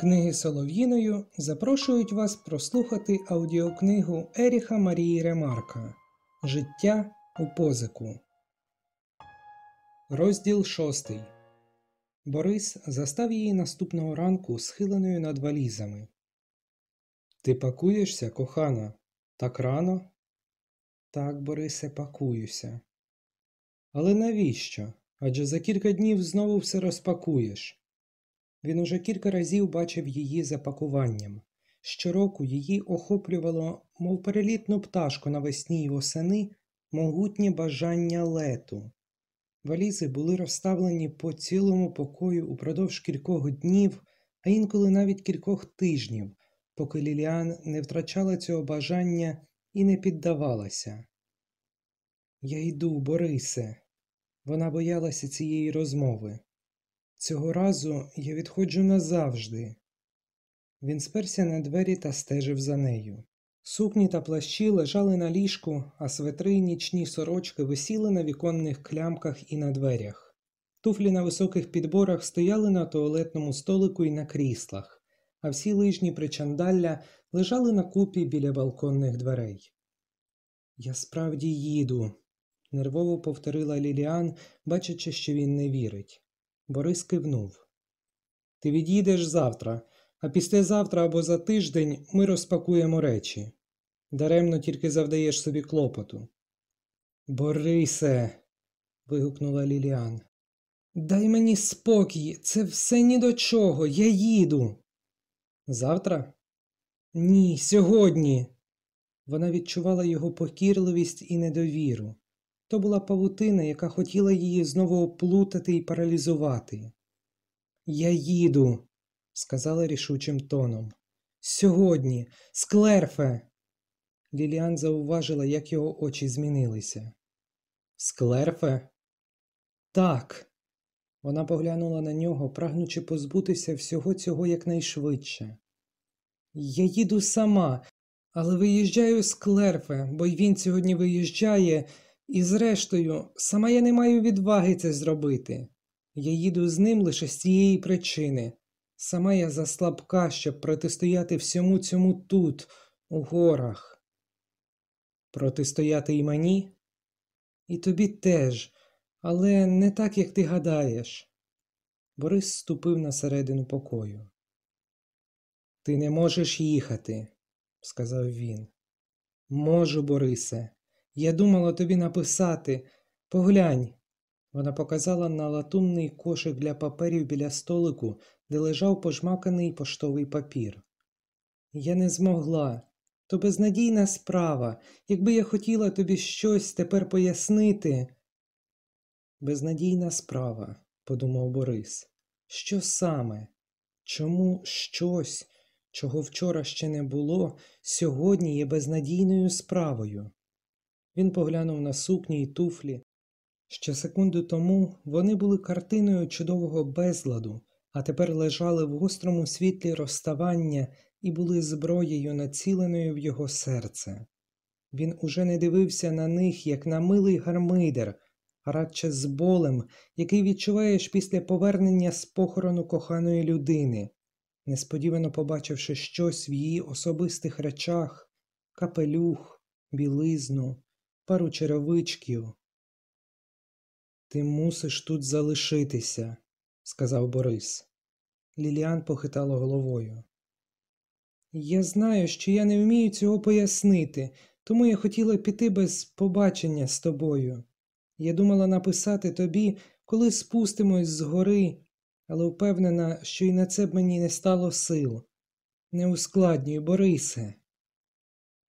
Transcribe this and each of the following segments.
Книги Солов'їною запрошують вас прослухати аудіокнигу Еріха Марії Ремарка Життя у позику. Розділ шостий. Борис застав її наступного ранку схиленою над валізами. Ти пакуєшся, кохана? Так рано? Так, Борисе, пакуюся. Але навіщо? Адже за кілька днів знову все розпакуєш. Він уже кілька разів бачив її за пакуванням. Щороку її охоплювало, мов перелітну пташку навесні й восени, могутнє бажання лету. Валізи були розставлені по цілому покою упродовж кількох днів, а інколи навіть кількох тижнів, поки Ліліан не втрачала цього бажання і не піддавалася. Я йду, Борисе. Вона боялася цієї розмови. Цього разу я відходжу назавжди. Він сперся на двері та стежив за нею. Сукні та плащі лежали на ліжку, а светри й нічні сорочки висіли на віконних клямках і на дверях. Туфлі на високих підборах стояли на туалетному столику і на кріслах, а всі лижні причандалля лежали на купі біля балконних дверей. Я справді їду, нервово повторила Ліліан, бачачи, що він не вірить. Борис кивнув. Ти від'їдеш завтра, а післязавтра або за тиждень ми розпакуємо речі. Даремно тільки завдаєш собі клопоту. Борисе. вигукнула Ліліан. Дай мені спокій, це все ні до чого, я їду. Завтра? Ні, сьогодні. Вона відчувала його покірливість і недовіру. То була павутина, яка хотіла її знову оплутати і паралізувати. Я їду, сказала рішучим тоном. Сьогодні, Склерфе. Ліліан зауважила, як його очі змінилися. Склерфе? Так. Вона поглянула на нього, прагнучи позбутися всього цього якнайшвидше. Я їду сама, але виїжджаю з Клерфе, бо він сьогодні виїжджає. І, зрештою, сама я не маю відваги це зробити. Я їду з ним лише з цієї причини. Сама я заслабка, щоб протистояти всьому цьому тут, у горах. Протистояти і мені? І тобі теж, але не так, як ти гадаєш. Борис ступив на середину покою. Ти не можеш їхати, сказав він. Можу, Борисе. Я думала тобі написати. Поглянь. Вона показала на латунний кошик для паперів біля столику, де лежав пожмаканий поштовий папір. Я не змогла. То безнадійна справа. Якби я хотіла тобі щось тепер пояснити. Безнадійна справа, подумав Борис. Що саме? Чому щось, чого вчора ще не було, сьогодні є безнадійною справою? Він поглянув на сукні й туфлі. Ще секунду тому вони були картиною чудового безладу, а тепер лежали в гострому світлі розставання і були зброєю, націленою в його серце. Він уже не дивився на них, як на милий гармидер, а радше з болем, який відчуваєш після повернення з похорону коханої людини, несподівано побачивши щось в її особистих речах, капелюх, білизну пару черевичків. Ти мусиш тут залишитися, сказав Борис. Ліліан похитала головою. Я знаю, що я не вмію цього пояснити, тому я хотіла піти без побачення з тобою. Я думала написати тобі, коли спустимось з гори, але впевнена, що й на це б мені не стало сил. Не ускладнюй, Борисе.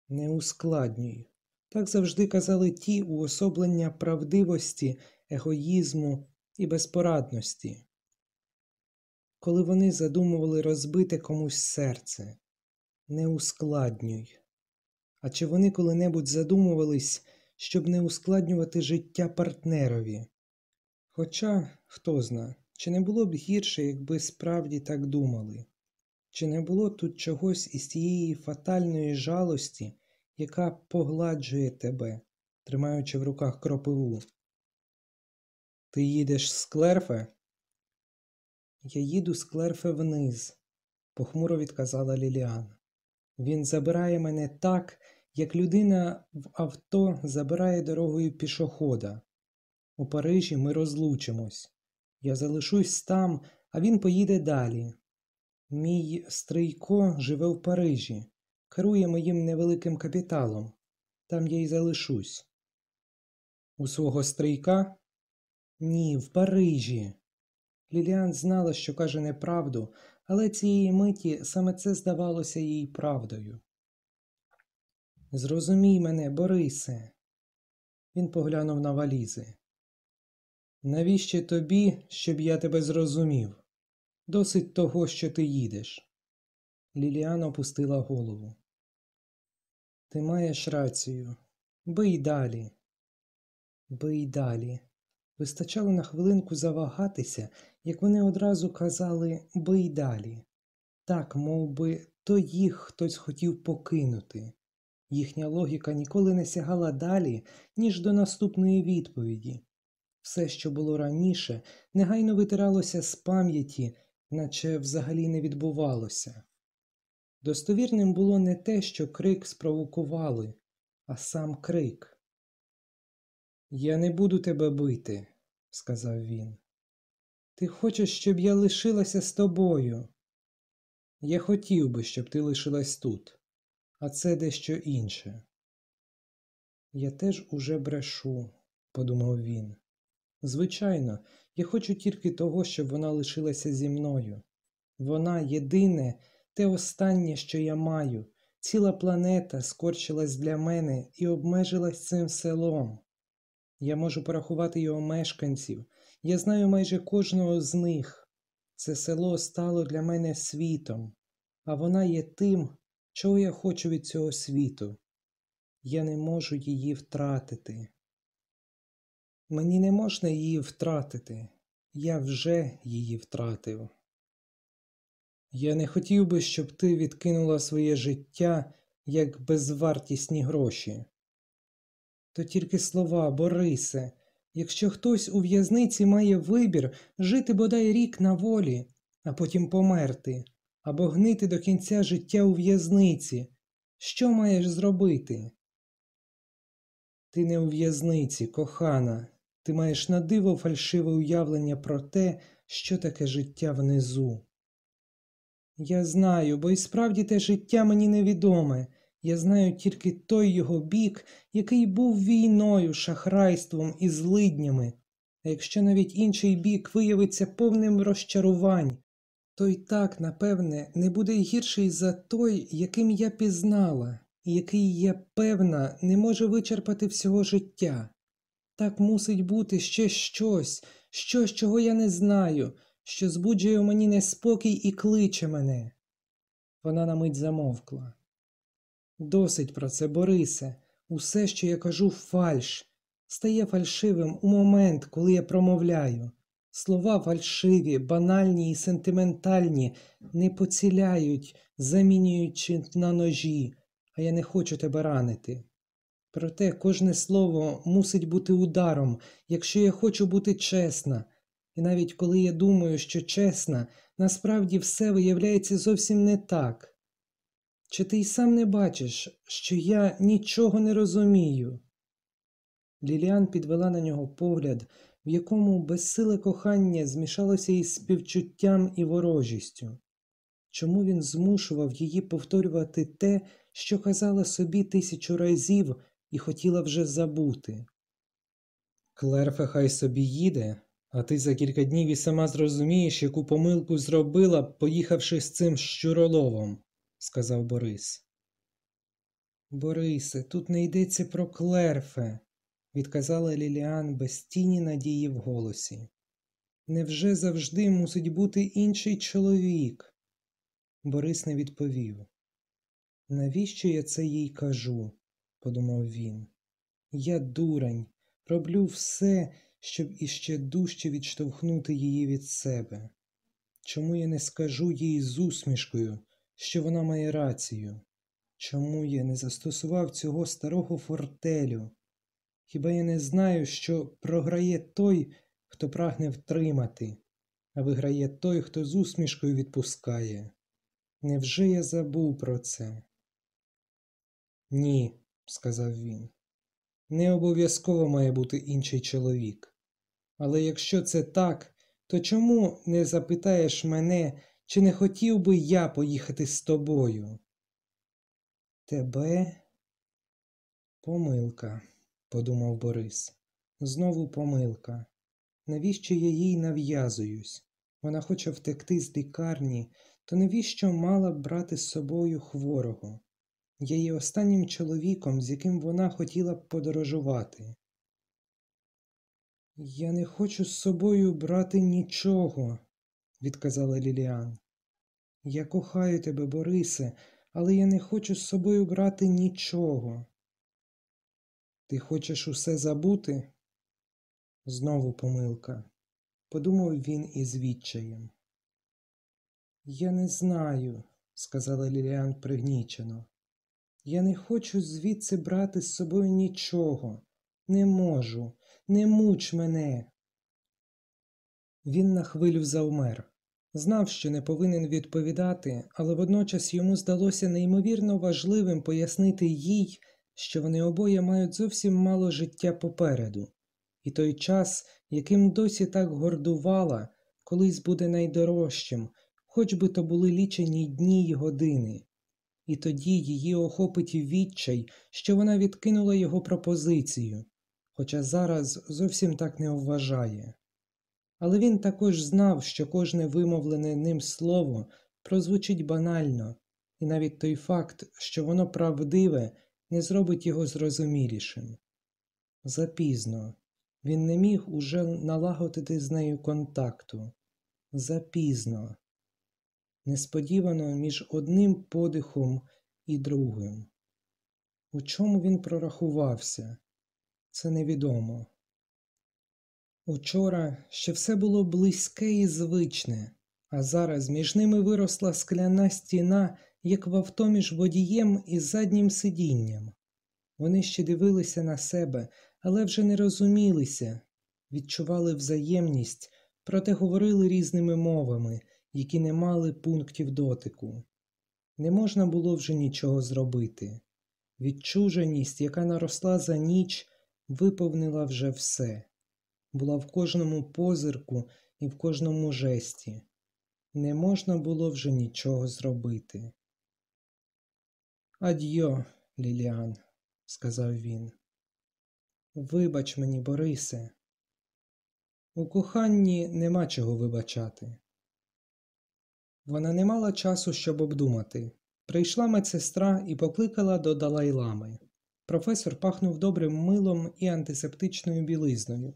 Не ускладнюй. Так завжди казали ті уособлення правдивості, егоїзму і безпорадності, коли вони задумували розбити комусь серце, не ускладнюй. А чи вони коли-небудь задумувались, щоб не ускладнювати життя партнерові? Хоча, хто зна, чи не було б гірше, якби справді так думали, чи не було тут чогось із тієї фатальної жалості? Яка погладжує тебе, тримаючи в руках кропиву. Ти їдеш з клерфе? Я їду з клерфе вниз. похмуро відказала Ліліан. Він забирає мене так, як людина в авто забирає дорогою пішохода. У Парижі ми розлучимось. Я залишусь там, а він поїде далі. Мій стрийко живе в Парижі, керує моїм невеликим капіталом. Там я й залишусь. У свого стрийка? Ні, в Парижі. Ліліан знала, що каже неправду, але цієї миті саме це здавалося їй правдою. Зрозумій мене, Борисе. Він поглянув на валізи. Навіщо тобі, щоб я тебе зрозумів? Досить того, що ти їдеш. Ліліан опустила голову. Ти маєш рацію. Бий далі. Бий далі. Вистачало на хвилинку завагатися, як вони одразу казали бий далі. Так, мов би, то їх хтось хотів покинути. Їхня логіка ніколи не сягала далі, ніж до наступної відповіді. Все, що було раніше, негайно витиралося з пам'яті, наче взагалі не відбувалося. Достовірним було не те, що крик спровокували, а сам крик. Я не буду тебе бити, сказав він. Ти хочеш, щоб я лишилася з тобою? Я хотів би, щоб ти лишилась тут, а це дещо інше. Я теж уже брешу, подумав він. Звичайно, я хочу тільки того, щоб вона лишилася зі мною. Вона єдине, те останнє, що я маю. Ціла планета скорчилась для мене і обмежилась цим селом. Я можу порахувати його мешканців, я знаю майже кожного з них. Це село стало для мене світом, а вона є тим, чого я хочу від цього світу. Я не можу її втратити. Мені не можна її втратити, я вже її втратив. Я не хотів би, щоб ти відкинула своє життя як безвартісні гроші. То тільки слова, Борисе, якщо хтось у в'язниці має вибір жити бодай рік на волі, а потім померти, або гнити до кінця життя у в'язниці, що маєш зробити? Ти не у в'язниці, кохана, ти маєш на диво фальшиве уявлення про те, що таке життя внизу. Я знаю, бо і справді те життя мені невідоме. Я знаю тільки той його бік, який був війною, шахрайством і злиднями. А якщо навіть інший бік виявиться повним розчарувань, то й так, напевне, не буде гірший за той, яким я пізнала, і який, я певна, не може вичерпати всього життя. Так мусить бути ще щось, щось, чого я не знаю, що збуджує у мені неспокій і кличе мене. Вона на мить замовкла. Досить про це, Борисе, усе, що я кажу, фальш, стає фальшивим у момент, коли я промовляю. Слова фальшиві, банальні і сентиментальні не поціляють, замінюючи на ножі, а я не хочу тебе ранити. Проте кожне слово мусить бути ударом, якщо я хочу бути чесна, і навіть коли я думаю, що чесна, насправді все виявляється зовсім не так. Чи ти й сам не бачиш, що я нічого не розумію? Ліліан підвела на нього погляд, в якому безсиле кохання змішалося із співчуттям і ворожістю. Чому він змушував її повторювати те, що казала собі тисячу разів і хотіла вже забути? Клерфе хай собі їде, а ти за кілька днів і сама зрозумієш, яку помилку зробила, поїхавши з цим щуроловом, сказав Борис. Борисе, тут не йдеться про Клерфе, відказала Ліліан без тіні надії в голосі. Невже завжди мусить бути інший чоловік? Борис не відповів. Навіщо я це їй кажу? подумав він. Я дурень, роблю все, щоб іще дужче відштовхнути її від себе. Чому я не скажу їй з усмішкою, що вона має рацію? Чому я не застосував цього старого фортелю? Хіба я не знаю, що програє той, хто прагне втримати, а виграє той, хто з усмішкою відпускає? Невже я забув про це? Ні, сказав він. Не обов'язково має бути інший чоловік. Але якщо це так, то чому не запитаєш мене, чи не хотів би я поїхати з тобою? Тебе? Помилка, подумав Борис. Знову помилка. Навіщо я їй нав'язуюсь? Вона хоче втекти з лікарні, то навіщо мала б брати з собою хворого? Я є останнім чоловіком, з яким вона хотіла б подорожувати. Я не хочу з собою брати нічого, відказала Ліліан. Я кохаю тебе, Борисе, але я не хочу з собою брати нічого. Ти хочеш усе забути? Знову помилка, подумав він із відчаєм. Я не знаю, сказала Ліліан пригнічено. Я не хочу звідси брати з собою нічого. Не можу, не муч мене. Він на хвилю завмер. Знав, що не повинен відповідати, але водночас йому здалося неймовірно важливим пояснити їй, що вони обоє мають зовсім мало життя попереду, і той час, яким досі так гордувала, колись буде найдорожчим, хоч би то були лічені дні й години. І тоді її охопить відчай, що вона відкинула його пропозицію, хоча зараз зовсім так не вважає. Але він також знав, що кожне вимовлене ним слово прозвучить банально, і навіть той факт, що воно правдиве, не зробить його зрозумілішим. Запізно він не міг уже налагодити з нею контакту. Запізно, несподівано між одним подихом і другим. У чому він прорахувався? Це невідомо. Учора ще все було близьке і звичне, а зараз між ними виросла скляна стіна, як в авто між водієм і заднім сидінням. Вони ще дивилися на себе, але вже не розумілися, відчували взаємність, проте говорили різними мовами, які не мали пунктів дотику. Не можна було вже нічого зробити. Відчуженість, яка наросла за ніч, виповнила вже все, була в кожному позирку і в кожному жесті. Не можна було вже нічого зробити. Адьо, Ліліан, сказав він. Вибач мені, Борисе. У коханні нема чого вибачати. Вона не мала часу, щоб обдумати. Прийшла медсестра і покликала до Далай-лами. Професор пахнув добрим милом і антисептичною білизною.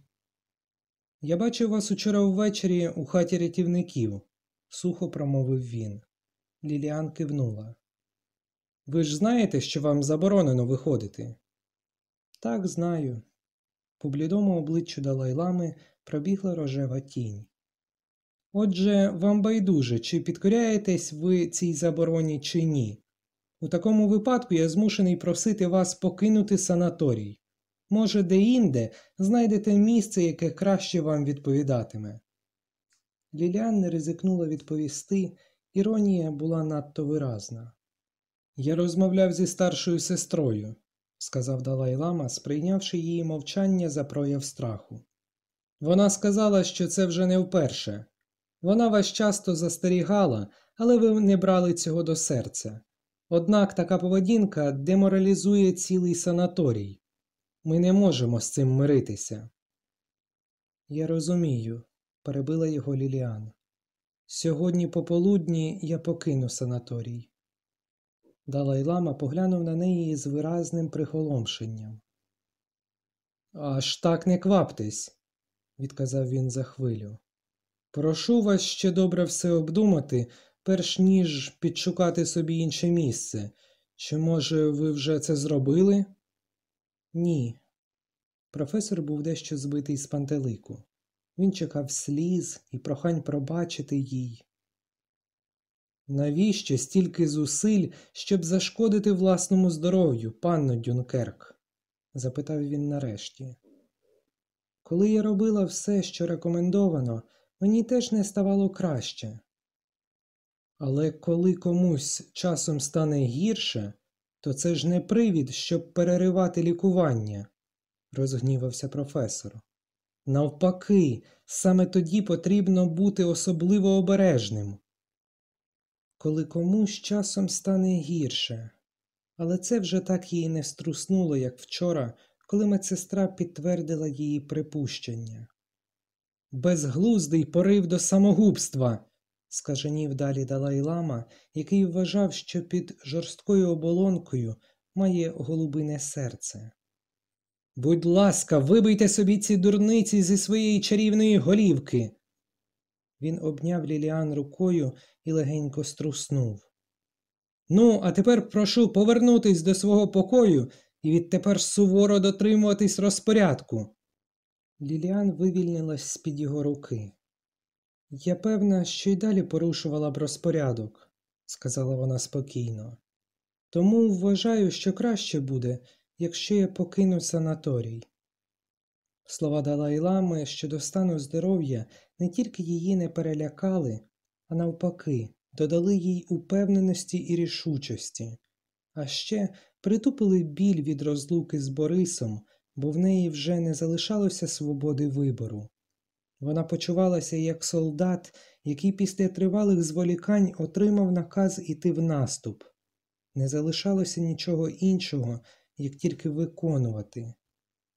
Я бачив вас учора ввечері у хаті рятівників, сухо промовив він. Ліліан кивнула. Ви ж знаєте, що вам заборонено виходити? Так, знаю. По блідому обличчю Далай-лами пробігла рожева тінь. Отже, вам байдуже, чи підкоряєтесь ви цій забороні, чи ні. У такому випадку я змушений просити вас покинути санаторій. Може, де-інде знайдете місце, яке краще вам відповідатиме. Ліліан не ризикнула відповісти, іронія була надто виразна. Я розмовляв зі старшою сестрою, сказав Далай Лама, сприйнявши її мовчання за прояв страху. Вона сказала, що це вже не вперше. Вона вас часто застерігала, але ви не брали цього до серця. Однак така поведінка деморалізує цілий санаторій. Ми не можемо з цим миритися. Я розумію, перебила його Ліліан. Сьогодні пополудні я покину санаторій. Далай-лама поглянув на неї з виразним приголомшенням. Аж так не кваптесь, відказав він за хвилю. Прошу вас ще добре все обдумати, перш ніж підшукати собі інше місце. Чи, може, ви вже це зробили? Ні. Професор був дещо збитий з пантелику. Він чекав сліз і прохань пробачити їй. Навіщо стільки зусиль, щоб зашкодити власному здоров'ю, панно Дюнкерк? запитав він нарешті. Коли я робила все, що рекомендовано, мені теж не ставало краще. Але коли комусь часом стане гірше, то це ж не привід, щоб переривати лікування, розгнівався професор. Навпаки, саме тоді потрібно бути особливо обережним. Коли комусь часом стане гірше, але це вже так її не струснуло, як вчора, коли медсестра підтвердила її припущення. Безглуздий порив до самогубства, скаженів далі Далай Лама, який вважав, що під жорсткою оболонкою має голубине серце. Будь ласка, вибийте собі ці дурниці зі своєї чарівної голівки. Він обняв Ліліан рукою і легенько струснув. Ну, а тепер прошу повернутись до свого покою і відтепер суворо дотримуватись розпорядку. Ліліан вивільнилась з під його руки. Я певна, що й далі порушувала б розпорядок, сказала вона спокійно. Тому вважаю, що краще буде, якщо я покину санаторій. Слова Далай-лами щодо стану здоров'я не тільки її не перелякали, а навпаки, додали їй упевненості і рішучості, а ще притупили біль від розлуки з Борисом, бо в неї вже не залишалося свободи вибору. Вона почувалася як солдат, який після тривалих зволікань отримав наказ іти в наступ. Не залишалося нічого іншого, як тільки виконувати.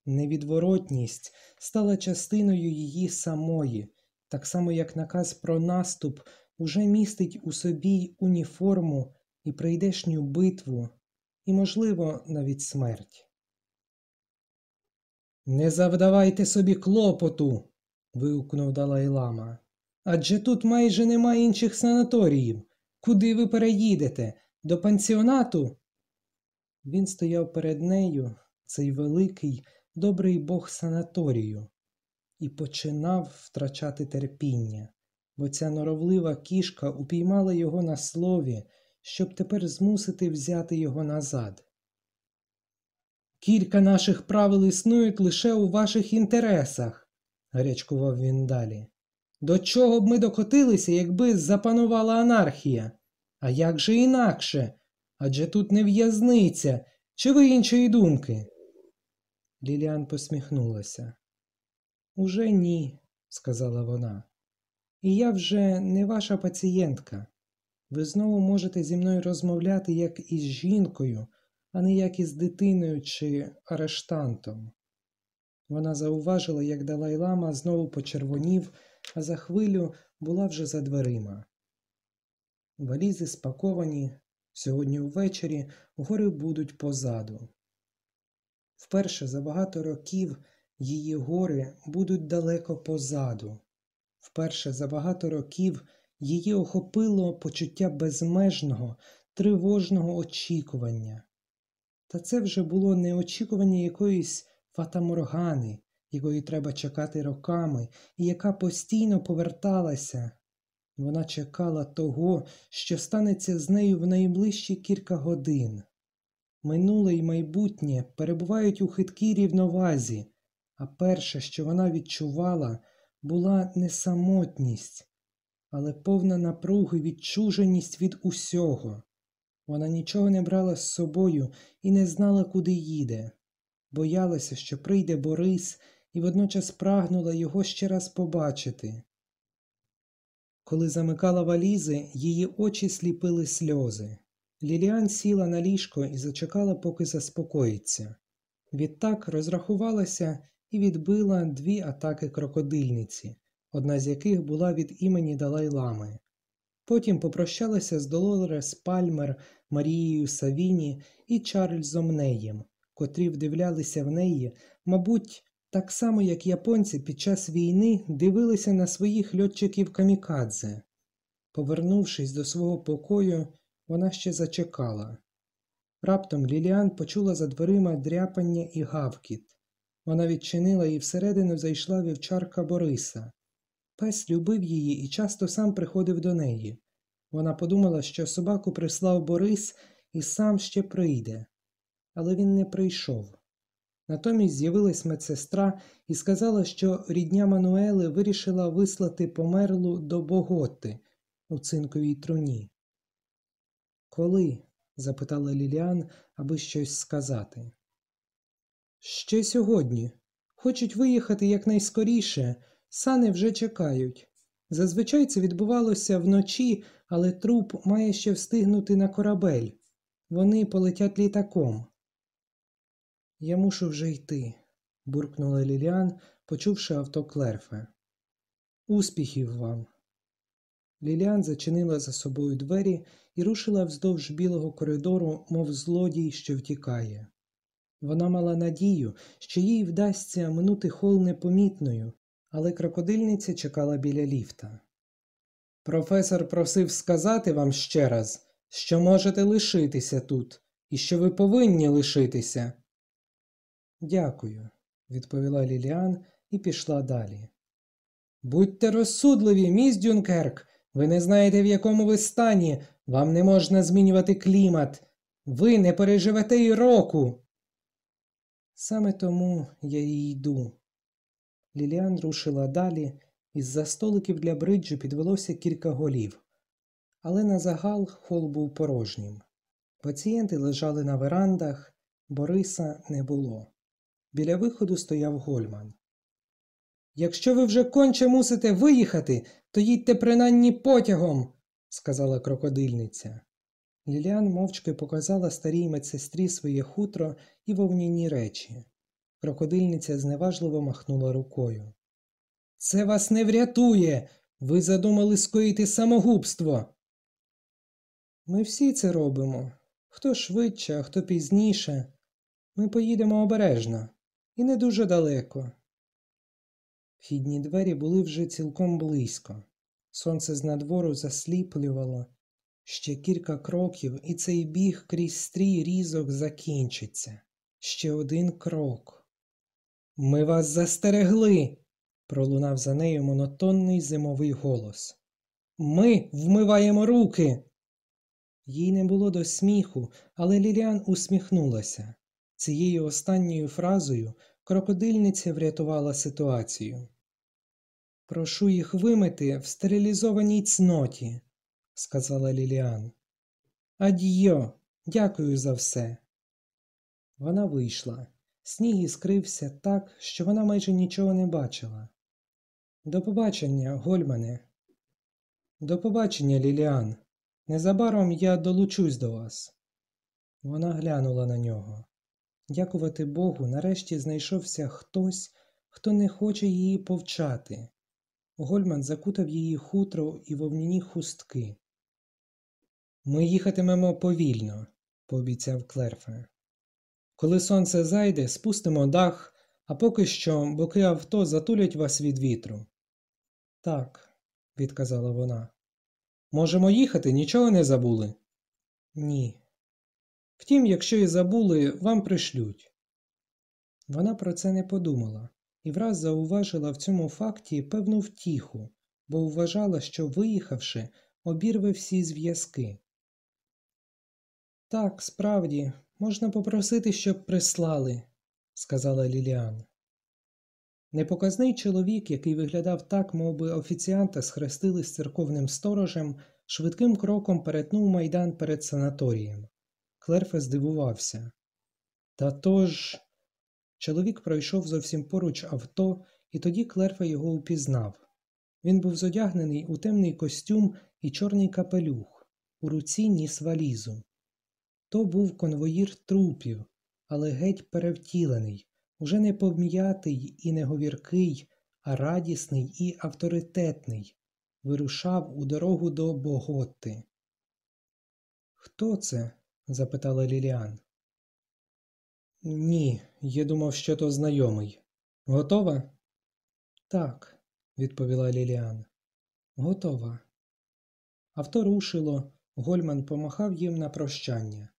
Невідворотність стала частиною її самої, так само як наказ про наступ уже містить у собі уніформу і прийдешню битву, і, можливо, навіть смерть. Не завдавайте собі клопоту. Вигукнув Далай-лама. Адже тут майже нема інших санаторіїв. Куди ви переїдете? До пансіонату? Він стояв перед нею, цей великий, добрий бог санаторію, і починав втрачати терпіння, бо ця норовлива кішка упіймала його на слові, щоб тепер змусити взяти його назад. Кілька наших правил існують лише у ваших інтересах, гарячкував він далі. До чого б ми докотилися, якби запанувала анархія? А як же інакше? Адже тут не в'язниця, чи ви іншої думки? Ліліан посміхнулася. Уже ні, сказала вона. І я вже не ваша пацієнтка. Ви знову можете зі мною розмовляти як із жінкою, а не як із дитиною чи арештантом. Вона зауважила, як Далай-лама знову почервонів, а за хвилю була вже за дверима. Валізи спаковані, сьогодні ввечері гори будуть позаду. Вперше за багато років її гори будуть далеко позаду. Вперше за багато років її охопило почуття безмежного, тривожного очікування. Та це вже було не очікування якоїсь фатаморгани, якої треба чекати роками, і яка постійно поверталася. Вона чекала того, що станеться з нею в найближчі кілька годин. Минуле й майбутнє перебувають у хиткій рівновазі, а перше, що вона відчувала, була не самотність, але повна напруги відчуженість від усього. Вона нічого не брала з собою і не знала, куди їде, боялася, що прийде Борис, і водночас прагнула його ще раз побачити. Коли замикала валізи, її очі сліпили сльози. Ліліан сіла на ліжко і зачекала, поки заспокоїться. Відтак розрахувалася і відбила дві атаки крокодильниці, одна з яких була від імені Далай-лами. Потім попрощалася з Долорес Пальмер, Марією Савіні і Чарльзом Неєм, котрі вдивлялися в неї, мабуть, так само, як японці під час війни дивилися на своїх льотчиків камікадзе. Повернувшись до свого покою, вона ще зачекала. Раптом Ліліан почула за дверима дряпання і гавкіт. Вона відчинила і всередину зайшла вівчарка Бориса. Пес любив її і часто сам приходив до неї. Вона подумала, що собаку прислав Борис і сам ще прийде. Але він не прийшов. Натомість з'явилась медсестра і сказала, що рідня Мануели вирішила вислати померлу до Боготи, у цинковій труні. Коли? запитала Ліліан, аби щось сказати. Ще сьогодні. Хочуть виїхати якнайскоріше, сани вже чекають. Зазвичай це відбувалося вночі, але труп має ще встигнути на корабель. Вони полетять літаком. Я мушу вже йти, буркнула Ліліан, почувши авто Клерфе. Успіхів вам. Ліліан зачинила за собою двері і рушила вздовж білого коридору, мов злодій, що втікає. Вона мала надію, що їй вдасться минути хол непомітною, але крокодильниця чекала біля ліфта. Професор просив сказати вам ще раз, що можете лишитися тут і що ви повинні лишитися. Дякую, відповіла Ліліан і пішла далі. Будьте розсудливі, міс Дюнкерк. Ви не знаєте, в якому ви стані, вам не можна змінювати клімат. Ви не переживете й року. Саме тому я й йду. Ліліан рушила далі, із за столиків для бриджу підвелося кілька голів. Але на загал хол був порожнім. Пацієнти лежали на верандах, Бориса не було. Біля виходу стояв Гольман. Якщо ви вже конче мусите виїхати, то їдьте принаймні потягом, сказала крокодильниця. Ліліан мовчки показала старій медсестрі своє хутро і вовняні речі. Крокодильниця зневажливо махнула рукою. Це вас не врятує. Ви задумали скоїти самогубство. Ми всі це робимо. Хто швидше, а хто пізніше. Ми поїдемо обережно і не дуже далеко. Вхідні двері були вже цілком близько. Сонце з надвору засліплювало. Ще кілька кроків, і цей біг крізь стрій різок закінчиться. Ще один крок. Ми вас застерегли. пролунав за нею монотонний зимовий голос. Ми вмиваємо руки. Їй не було до сміху, але Ліліан усміхнулася. Цією останньою фразою крокодильниця врятувала ситуацію. Прошу їх вимити в стерилізованій цноті, сказала Ліліан. Адьйо, дякую за все. Вона вийшла. Сніг іскрився так, що вона майже нічого не бачила. До побачення, Гольмане. До побачення, Ліліан. Незабаром я долучусь до вас. Вона глянула на нього. Дякувати Богу, нарешті знайшовся хтось, хто не хоче її повчати. Гольман закутав її хутро і вовняні хустки. Ми їхатимемо повільно, пообіцяв Клерфе. Коли сонце зайде, спустимо дах, а поки що боки авто затулять вас від вітру. Так, відказала вона. Можемо їхати, нічого не забули? Ні. Втім, якщо і забули, вам пришлють. Вона про це не подумала і враз зауважила в цьому факті певну втіху, бо вважала, що, виїхавши, обірве всі зв'язки. Так, справді, можна попросити, щоб прислали, сказала Ліліан. Непоказний чоловік, який виглядав так, мов би офіціанта схрестили з церковним сторожем, швидким кроком перетнув майдан перед санаторієм. Клерфе здивувався. Та тож. Чоловік пройшов зовсім поруч авто, і тоді Клерфе його упізнав. Він був зодягнений у темний костюм і чорний капелюх, у руці ніс валізу. То був конвоїр трупів, але геть перевтілений, уже не пом'ятий і не говіркий, а радісний і авторитетний, вирушав у дорогу до Боготти. Хто це? Запитала Ліліан. Ні, я думав, що то знайомий. Готова? Так, відповіла Ліліан. Готова. Авто рушило, Гольман помахав їм на прощання.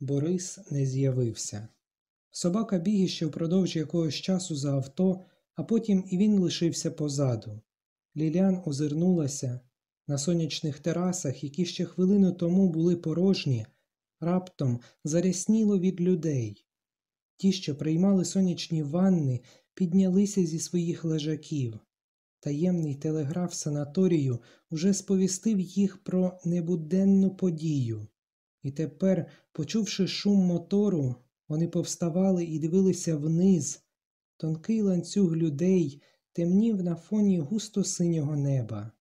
Борис не з'явився. Собака біг іще впродовж якогось часу за авто, а потім і він лишився позаду. Ліліан озирнулася на сонячних терасах, які ще хвилину тому були порожні, раптом зарясніло від людей. Ті, що приймали сонячні ванни, піднялися зі своїх лежаків. таємний телеграф санаторію уже сповістив їх про небуденну подію, і тепер, почувши шум мотору, вони повставали і дивилися вниз. Тонкий ланцюг людей темнів на фоні густо синього неба.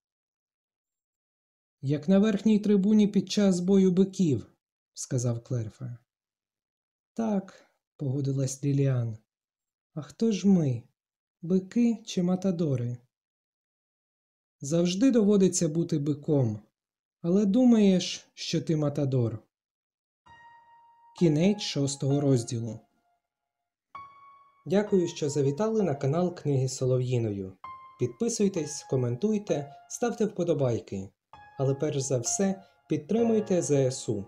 Як на верхній трибуні під час бою биків, сказав Клерфа. Так, погодилась Ліліан. А хто ж ми? Бики чи матадори? Завжди доводиться бути биком, але думаєш, що ти матадор. Кінець шостого розділу. Дякую, що завітали на канал Книги Солов'їною. Підписуйтесь, коментуйте, ставте вподобайки. Але перш за все підтримуйте ЗСУ.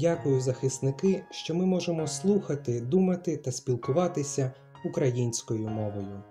Дякую, захисники, що ми можемо слухати, думати та спілкуватися українською мовою.